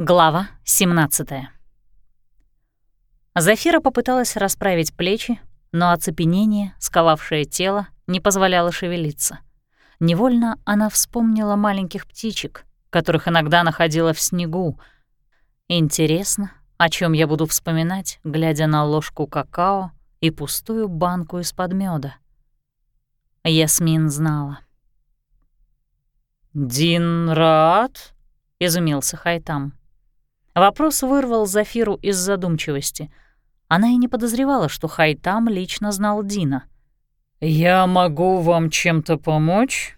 Глава 17 Зафира попыталась расправить плечи, но оцепенение, сковавшее тело, не позволяло шевелиться. Невольно она вспомнила маленьких птичек, которых иногда находила в снегу. Интересно, о чем я буду вспоминать, глядя на ложку какао и пустую банку из-под меда. Ясмин знала. «Дин Раат?» — изумился Хайтам. Вопрос вырвал Зафиру из задумчивости. Она и не подозревала, что Хайтам лично знал Дина. «Я могу вам чем-то помочь?»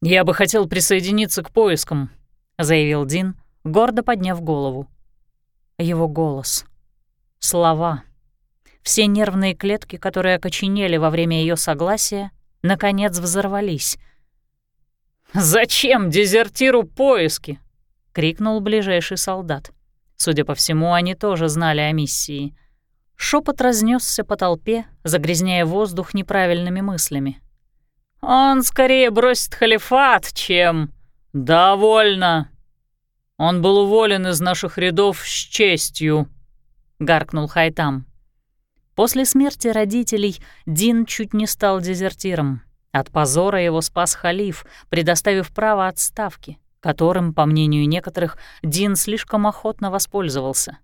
«Я бы хотел присоединиться к поискам», — заявил Дин, гордо подняв голову. Его голос. Слова. Все нервные клетки, которые окоченели во время ее согласия, наконец взорвались. «Зачем дезертиру поиски?» — крикнул ближайший солдат. Судя по всему, они тоже знали о миссии. Шепот разнесся по толпе, загрязняя воздух неправильными мыслями. «Он скорее бросит халифат, чем...» «Довольно!» «Он был уволен из наших рядов с честью», — гаркнул Хайтам. После смерти родителей Дин чуть не стал дезертиром. От позора его спас халиф, предоставив право отставки которым, по мнению некоторых, Дин слишком охотно воспользовался.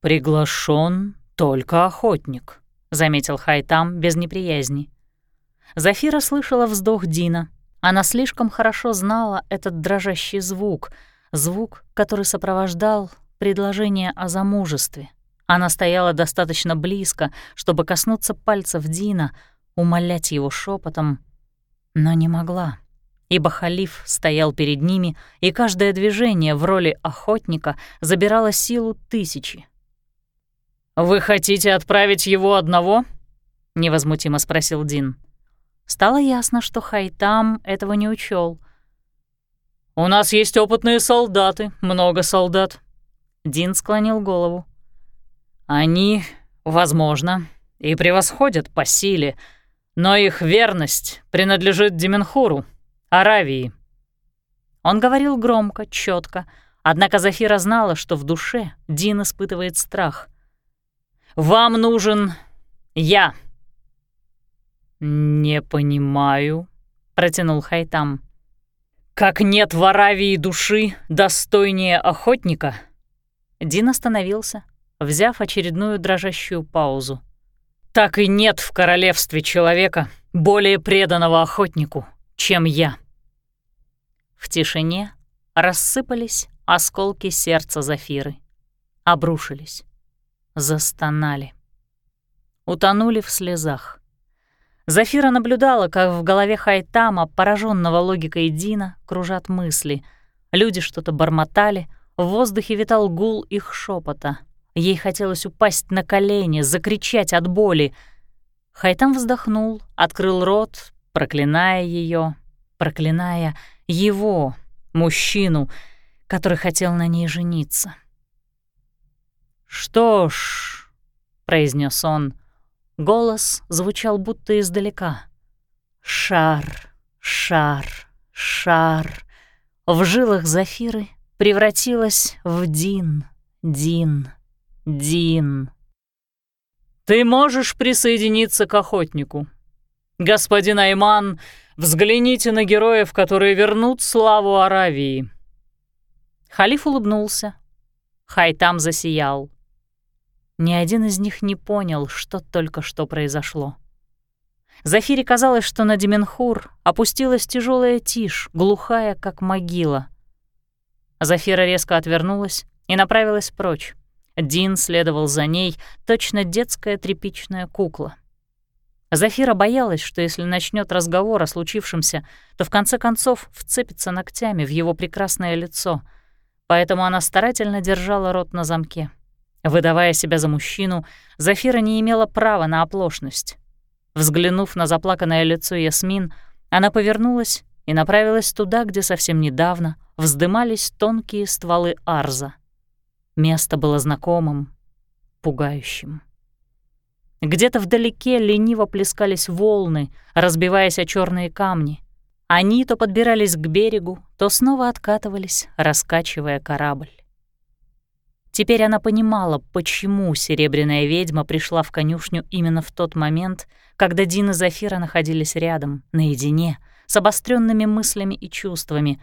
«Приглашен только охотник», — заметил Хайтам без неприязни. Зафира слышала вздох Дина. Она слишком хорошо знала этот дрожащий звук, звук, который сопровождал предложение о замужестве. Она стояла достаточно близко, чтобы коснуться пальцев Дина, умолять его шепотом, но не могла ибо халиф стоял перед ними, и каждое движение в роли охотника забирало силу тысячи. «Вы хотите отправить его одного?» — невозмутимо спросил Дин. Стало ясно, что Хайтам этого не учел. «У нас есть опытные солдаты, много солдат». Дин склонил голову. «Они, возможно, и превосходят по силе, но их верность принадлежит Деменхуру, Аравии». Он говорил громко, четко, однако Зафира знала, что в душе Дин испытывает страх. «Вам нужен я». «Не понимаю», — протянул Хайтам. «Как нет в Аравии души достойнее охотника?» Дин остановился, взяв очередную дрожащую паузу. «Так и нет в королевстве человека, более преданного охотнику, чем я». В тишине рассыпались осколки сердца Зафиры. Обрушились. Застонали. Утонули в слезах. Зафира наблюдала, как в голове Хайтама, пораженного логикой Дина, кружат мысли. Люди что-то бормотали, в воздухе витал гул их шепота. Ей хотелось упасть на колени, закричать от боли. Хайтам вздохнул, открыл рот, проклиная ее, проклиная его, мужчину, который хотел на ней жениться. «Что ж», — произнес он, голос звучал будто издалека. «Шар, шар, шар». В жилах Зафиры превратилась в Дин, Дин, Дин. «Ты можешь присоединиться к охотнику. Господин Айман Взгляните на героев, которые вернут славу Аравии». Халиф улыбнулся. Хайтам засиял. Ни один из них не понял, что только что произошло. Зафире казалось, что на Деменхур опустилась тяжелая тишь, глухая, как могила. Зафира резко отвернулась и направилась прочь. Дин следовал за ней, точно детская тряпичная кукла. Зафира боялась, что если начнет разговор о случившемся, то в конце концов вцепится ногтями в его прекрасное лицо, поэтому она старательно держала рот на замке. Выдавая себя за мужчину, Зафира не имела права на оплошность. Взглянув на заплаканное лицо Ясмин, она повернулась и направилась туда, где совсем недавно вздымались тонкие стволы арза. Место было знакомым, пугающим. Где-то вдалеке лениво плескались волны, разбиваясь о черные камни. Они то подбирались к берегу, то снова откатывались, раскачивая корабль. Теперь она понимала, почему серебряная ведьма пришла в конюшню именно в тот момент, когда Дин и Зафира находились рядом, наедине, с обостренными мыслями и чувствами.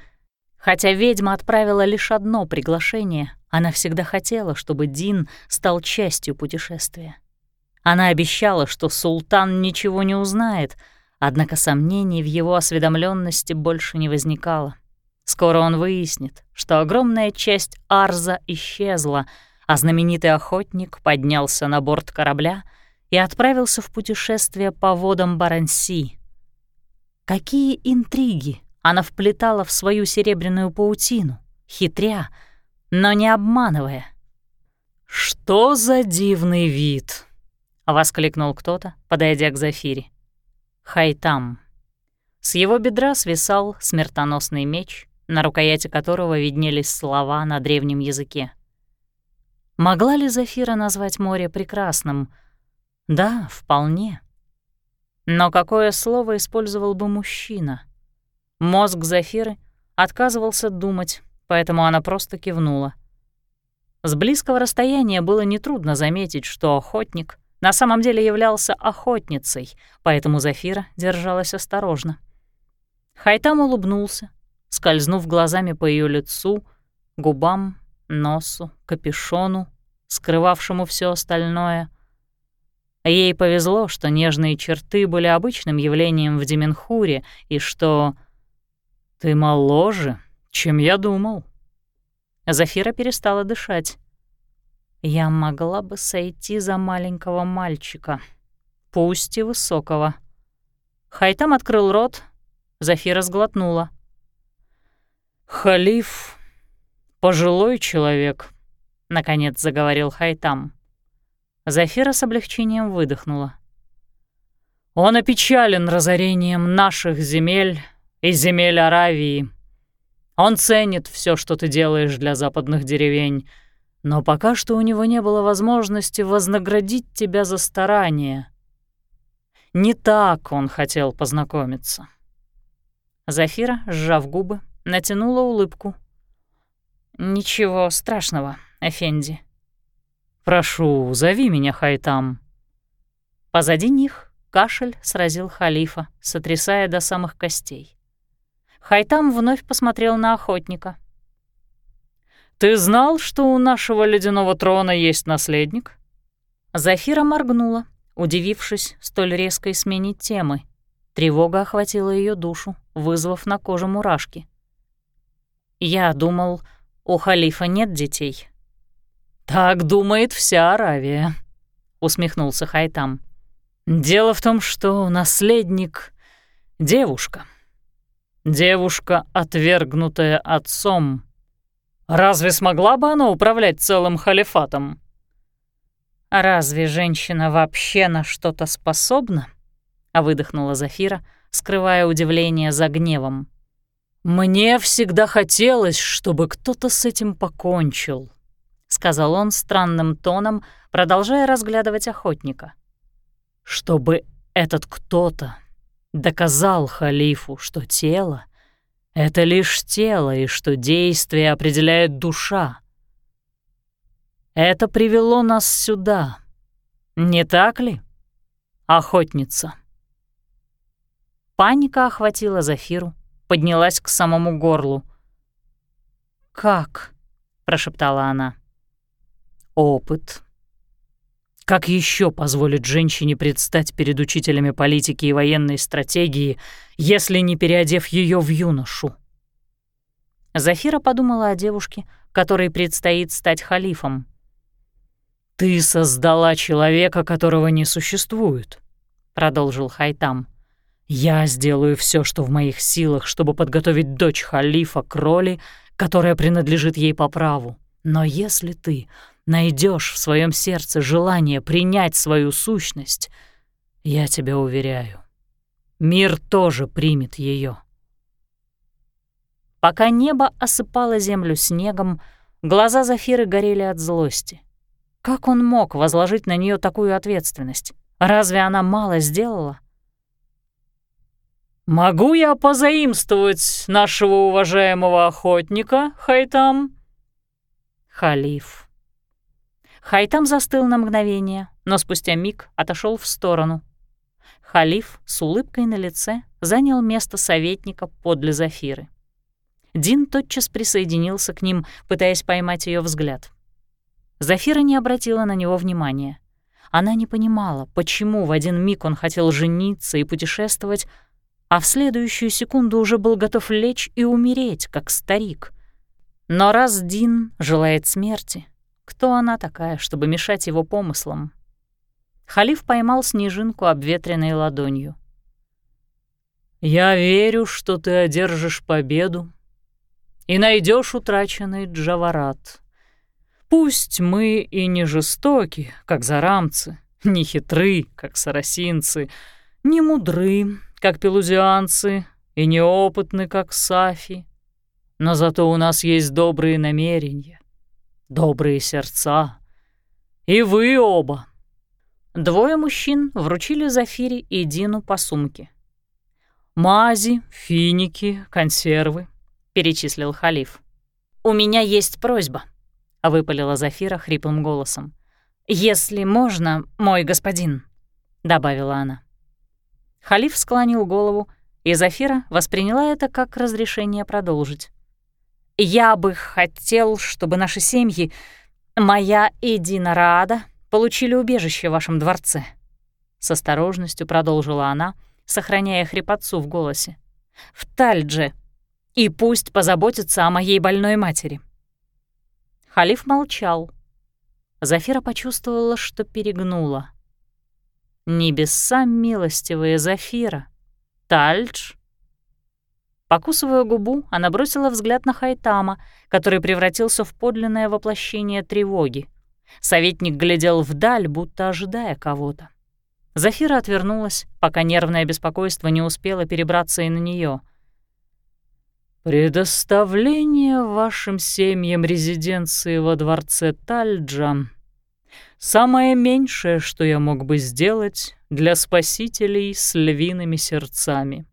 Хотя ведьма отправила лишь одно приглашение, она всегда хотела, чтобы Дин стал частью путешествия. Она обещала, что султан ничего не узнает, однако сомнений в его осведомленности больше не возникало. Скоро он выяснит, что огромная часть Арза исчезла, а знаменитый охотник поднялся на борт корабля и отправился в путешествие по водам Баранси. Какие интриги она вплетала в свою серебряную паутину, хитря, но не обманывая. «Что за дивный вид!» — воскликнул кто-то, подойдя к Зафире. Хайтам. С его бедра свисал смертоносный меч, на рукояти которого виднелись слова на древнем языке. Могла ли Зафира назвать море прекрасным? Да, вполне. Но какое слово использовал бы мужчина? Мозг Зафиры отказывался думать, поэтому она просто кивнула. С близкого расстояния было нетрудно заметить, что охотник на самом деле являлся охотницей, поэтому Зафира держалась осторожно. Хайтам улыбнулся, скользнув глазами по ее лицу, губам, носу, капюшону, скрывавшему все остальное. Ей повезло, что нежные черты были обычным явлением в Деменхуре и что... «Ты моложе, чем я думал». Зафира перестала дышать. Я могла бы сойти за маленького мальчика, пусть и высокого. Хайтам открыл рот, Зафира сглотнула. «Халиф — пожилой человек», — наконец заговорил Хайтам. Зафира с облегчением выдохнула. «Он опечален разорением наших земель и земель Аравии. Он ценит все, что ты делаешь для западных деревень, но пока что у него не было возможности вознаградить тебя за старание. Не так он хотел познакомиться. Зафира, сжав губы, натянула улыбку. «Ничего страшного, Эфенди». «Прошу, зови меня Хайтам». Позади них кашель сразил халифа, сотрясая до самых костей. Хайтам вновь посмотрел на охотника — «Ты знал, что у нашего ледяного трона есть наследник?» Зафира моргнула, удивившись столь резкой смене темы. Тревога охватила ее душу, вызвав на коже мурашки. «Я думал, у халифа нет детей». «Так думает вся Аравия», — усмехнулся Хайтам. «Дело в том, что наследник — девушка. Девушка, отвергнутая отцом, Разве смогла бы она управлять целым халифатом? разве женщина вообще на что-то способна? А выдохнула Зафира, скрывая удивление за гневом. «Мне всегда хотелось, чтобы кто-то с этим покончил», — сказал он странным тоном, продолжая разглядывать охотника. «Чтобы этот кто-то доказал халифу, что тело это лишь тело, и что действие определяет душа. Это привело нас сюда, не так ли, охотница? Паника охватила Зафиру, поднялась к самому горлу. «Как?» — прошептала она. «Опыт», как еще позволить женщине предстать перед учителями политики и военной стратегии, если не переодев ее в юношу? Зафира подумала о девушке, которой предстоит стать халифом. «Ты создала человека, которого не существует», — продолжил Хайтам. «Я сделаю все, что в моих силах, чтобы подготовить дочь халифа к роли, которая принадлежит ей по праву. Но если ты найдешь в своем сердце желание принять свою сущность, я тебя уверяю, мир тоже примет ее. Пока небо осыпало землю снегом, глаза Зафиры горели от злости. Как он мог возложить на нее такую ответственность? Разве она мало сделала? «Могу я позаимствовать нашего уважаемого охотника, Хайтам?» Халиф. Хайтам застыл на мгновение, но спустя миг отошел в сторону. Халиф с улыбкой на лице занял место советника подле Зафиры. Дин тотчас присоединился к ним, пытаясь поймать ее взгляд. Зафира не обратила на него внимания. Она не понимала, почему в один миг он хотел жениться и путешествовать, а в следующую секунду уже был готов лечь и умереть, как старик. Но раз Дин желает смерти, кто она такая, чтобы мешать его помыслам? Халиф поймал снежинку обветренной ладонью. «Я верю, что ты одержишь победу и найдешь утраченный Джаварат. Пусть мы и не жестоки, как зарамцы, не хитры, как сарасинцы, не мудры, как пелузианцы, и неопытны, как сафи, но зато у нас есть добрые намерения, добрые сердца. И вы оба. Двое мужчин вручили Зафире и Дину по сумке. «Мази, финики, консервы», — перечислил халиф. «У меня есть просьба», — выпалила Зафира хриплым голосом. «Если можно, мой господин», — добавила она. Халиф склонил голову, и Зафира восприняла это как разрешение продолжить. «Я бы хотел, чтобы наши семьи, моя и Дина Раада, получили убежище в вашем дворце», — с осторожностью продолжила она, сохраняя хрипотцу в голосе. «В Тальдже. И пусть позаботятся о моей больной матери». Халиф молчал. Зафира почувствовала, что перегнула. Небеса милостивые Зафира. Тальдж. Покусывая губу, она бросила взгляд на Хайтама, который превратился в подлинное воплощение тревоги. Советник глядел вдаль, будто ожидая кого-то. Зафира отвернулась, пока нервное беспокойство не успело перебраться и на нее. «Предоставление вашим семьям резиденции во дворце Тальджа Самое меньшее, что я мог бы сделать для спасителей с львиными сердцами.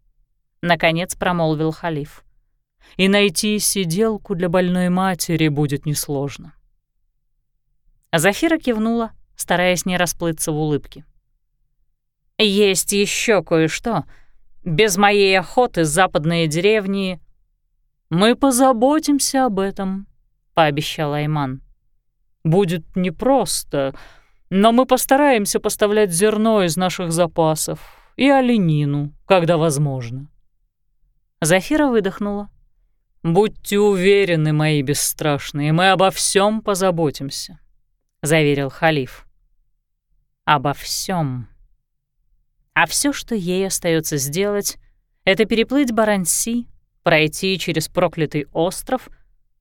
Наконец промолвил халиф. И найти сиделку для больной матери будет несложно. Зафира кивнула, стараясь не расплыться в улыбке. «Есть еще кое-что. Без моей охоты западные деревни...» «Мы позаботимся об этом», — пообещал Айман. Будет непросто, но мы постараемся поставлять зерно из наших запасов и оленину, когда возможно». Зафира выдохнула. «Будьте уверены, мои бесстрашные, мы обо всем позаботимся», — заверил халиф. «Обо всем. А все, что ей остается сделать, это переплыть Баранси, пройти через проклятый остров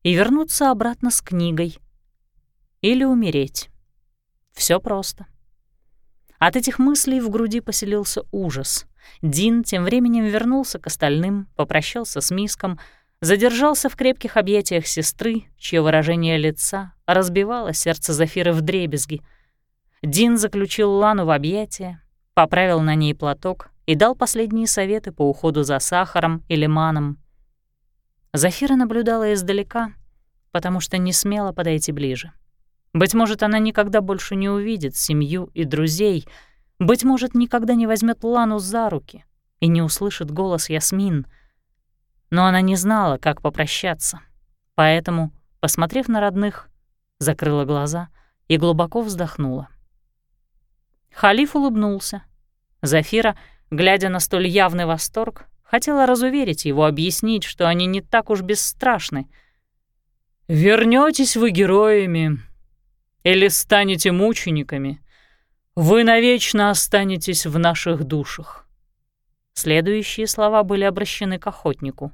и вернуться обратно с книгой, или умереть. Все просто. От этих мыслей в груди поселился ужас. Дин тем временем вернулся к остальным, попрощался с Миском, задержался в крепких объятиях сестры, чье выражение лица разбивало сердце Зафиры в дребезги. Дин заключил Лану в объятия, поправил на ней платок и дал последние советы по уходу за сахаром и лиманом. Зафира наблюдала издалека, потому что не смела подойти ближе. Быть может, она никогда больше не увидит семью и друзей, быть может, никогда не возьмет Лану за руки и не услышит голос Ясмин. Но она не знала, как попрощаться. Поэтому, посмотрев на родных, закрыла глаза и глубоко вздохнула. Халиф улыбнулся. Зафира, глядя на столь явный восторг, хотела разуверить его, объяснить, что они не так уж бесстрашны. Вернётесь вы героями, или станете мучениками, вы навечно останетесь в наших душах». Следующие слова были обращены к охотнику.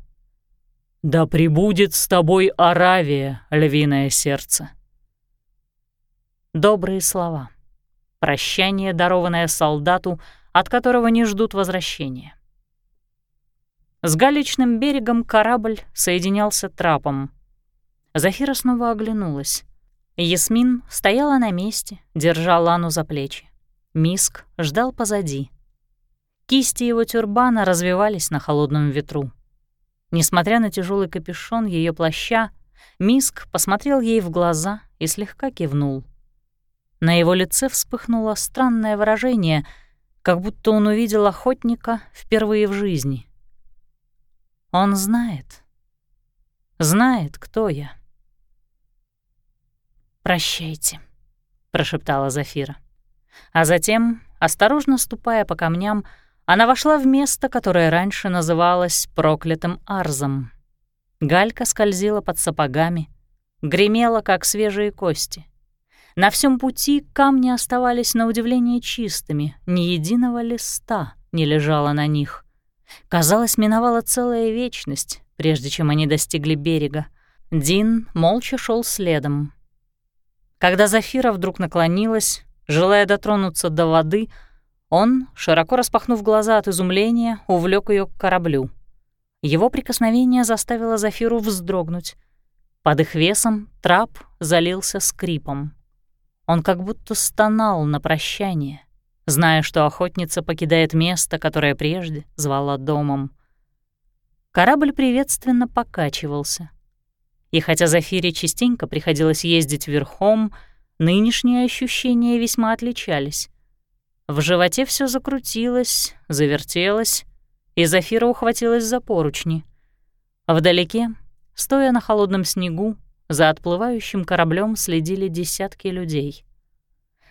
«Да пребудет с тобой Аравия, львиное сердце». Добрые слова. Прощание, дарованное солдату, от которого не ждут возвращения. С галечным берегом корабль соединялся трапом. Зафира снова оглянулась. Ясмин стояла на месте, держа Лану за плечи. Миск ждал позади. Кисти его тюрбана развивались на холодном ветру. Несмотря на тяжелый капюшон ее плаща, Миск посмотрел ей в глаза и слегка кивнул. На его лице вспыхнуло странное выражение, как будто он увидел охотника впервые в жизни. Он знает. Знает, кто я. «Прощайте», — прошептала Зафира. А затем, осторожно ступая по камням, она вошла в место, которое раньше называлось проклятым Арзом. Галька скользила под сапогами, гремела, как свежие кости. На всем пути камни оставались на удивление чистыми, ни единого листа не лежало на них. Казалось, миновала целая вечность, прежде чем они достигли берега. Дин молча шел следом. Когда Зафира вдруг наклонилась, желая дотронуться до воды, он, широко распахнув глаза от изумления, увлек ее к кораблю. Его прикосновение заставило Зафиру вздрогнуть. Под их весом трап залился скрипом. Он как будто стонал на прощание, зная, что охотница покидает место, которое прежде звала домом. Корабль приветственно покачивался. И хотя Зафире частенько приходилось ездить верхом, нынешние ощущения весьма отличались. В животе все закрутилось, завертелось, и Зафира ухватилась за поручни. Вдалеке, стоя на холодном снегу, за отплывающим кораблем следили десятки людей.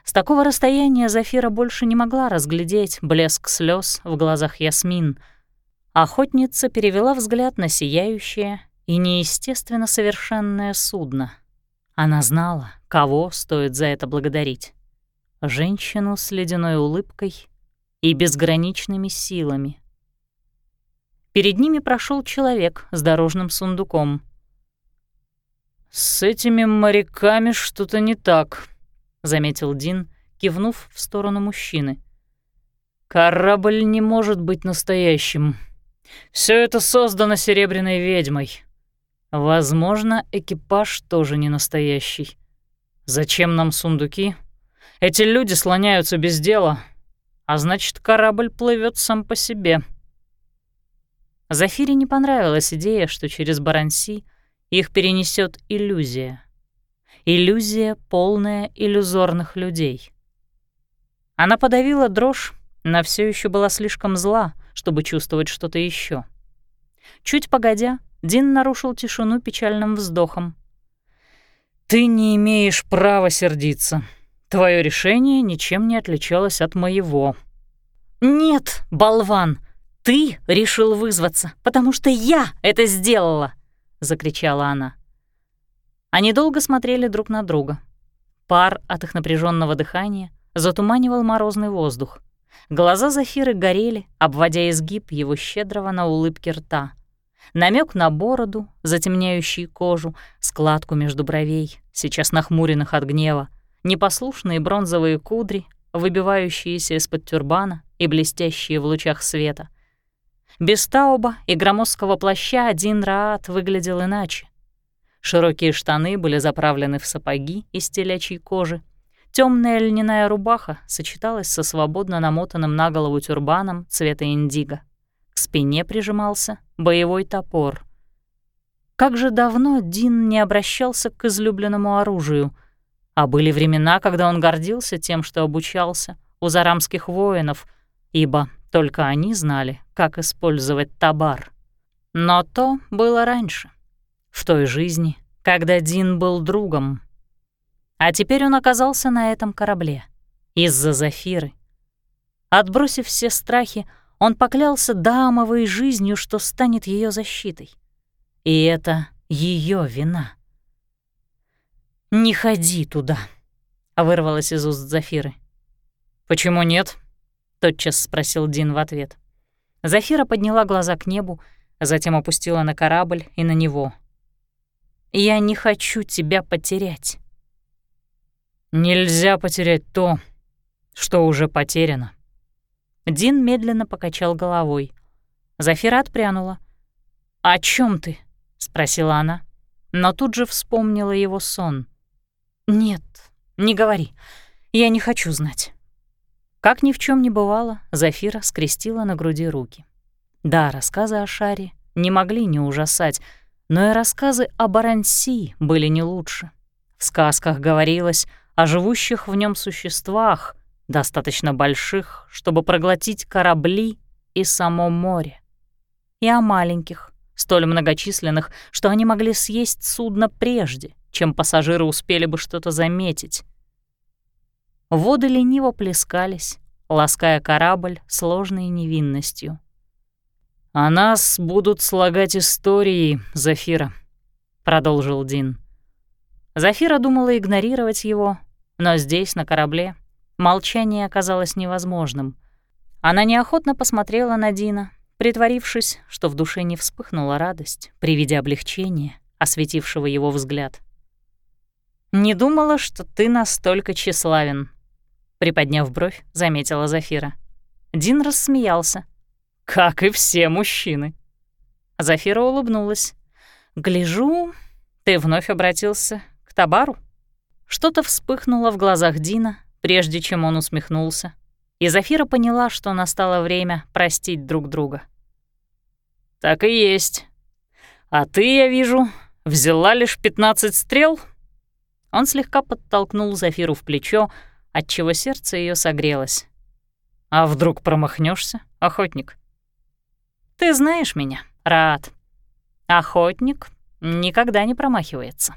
С такого расстояния Зафира больше не могла разглядеть блеск слез в глазах Ясмин. Охотница перевела взгляд на сияющее и неестественно совершенное судно. Она знала, кого стоит за это благодарить женщину с ледяной улыбкой и безграничными силами. Перед ними прошел человек с дорожным сундуком. «С этими моряками что-то не так», — заметил Дин, кивнув в сторону мужчины. «Корабль не может быть настоящим. Все это создано серебряной ведьмой. Возможно, экипаж тоже не настоящий. Зачем нам сундуки, эти люди слоняются без дела, а значит, корабль плывет сам по себе. Зафире не понравилась идея, что через Баранси их перенесет иллюзия. Иллюзия, полная иллюзорных людей. Она подавила дрожь, но все еще была слишком зла, чтобы чувствовать что-то еще. Чуть погодя, Дин нарушил тишину печальным вздохом. «Ты не имеешь права сердиться», Твое решение ничем не отличалось от моего». «Нет, болван, ты решил вызваться, потому что я это сделала!» — закричала она. Они долго смотрели друг на друга. Пар от их напряженного дыхания затуманивал морозный воздух. Глаза Зафиры горели, обводя изгиб его щедрого на улыбке рта. Намек на бороду, затемняющий кожу, складку между бровей, сейчас нахмуренных от гнева — непослушные бронзовые кудри, выбивающиеся из-под тюрбана и блестящие в лучах света. Без тауба и громоздкого плаща один Раат выглядел иначе. Широкие штаны были заправлены в сапоги из телячьей кожи. Темная льняная рубаха сочеталась со свободно намотанным на голову тюрбаном цвета индиго. К спине прижимался боевой топор. Как же давно Дин не обращался к излюбленному оружию — а были времена, когда он гордился тем, что обучался у зарамских воинов, ибо только они знали, как использовать табар. Но то было раньше, в той жизни, когда Дин был другом. А теперь он оказался на этом корабле, из-за Зафиры. Отбросив все страхи, он поклялся дамовой жизнью, что станет ее защитой. И это ее вина. «Не ходи туда», — вырвалась из уст Зафиры. «Почему нет?» — тотчас спросил Дин в ответ. Зафира подняла глаза к небу, затем опустила на корабль и на него. «Я не хочу тебя потерять». «Нельзя потерять то, что уже потеряно». Дин медленно покачал головой. Зафира отпрянула. «О чем ты?» — спросила она, но тут же вспомнила его сон — «Нет, не говори. Я не хочу знать». Как ни в чем не бывало, Зафира скрестила на груди руки. Да, рассказы о Шаре не могли не ужасать, но и рассказы о Баранси были не лучше. В сказках говорилось о живущих в нем существах, достаточно больших, чтобы проглотить корабли и само море, и о маленьких, столь многочисленных, что они могли съесть судно прежде, чем пассажиры успели бы что-то заметить. Воды лениво плескались, лаская корабль сложной невинностью. «О нас будут слагать истории, Зафира», — продолжил Дин. Зафира думала игнорировать его, но здесь, на корабле, молчание оказалось невозможным. Она неохотно посмотрела на Дина, притворившись, что в душе не вспыхнула радость при виде облегчения, осветившего его взгляд. «Не думала, что ты настолько тщеславен», — приподняв бровь, заметила Зафира. Дин рассмеялся. «Как и все мужчины». Зафира улыбнулась. «Гляжу, ты вновь обратился к Табару?» Что-то вспыхнуло в глазах Дина, прежде чем он усмехнулся, и Зафира поняла, что настало время простить друг друга. «Так и есть. А ты, я вижу, взяла лишь пятнадцать стрел?» Он слегка подтолкнул Зафиру в плечо, отчего сердце ее согрелось. «А вдруг промахнешься, охотник?» «Ты знаешь меня, Раат. Охотник никогда не промахивается».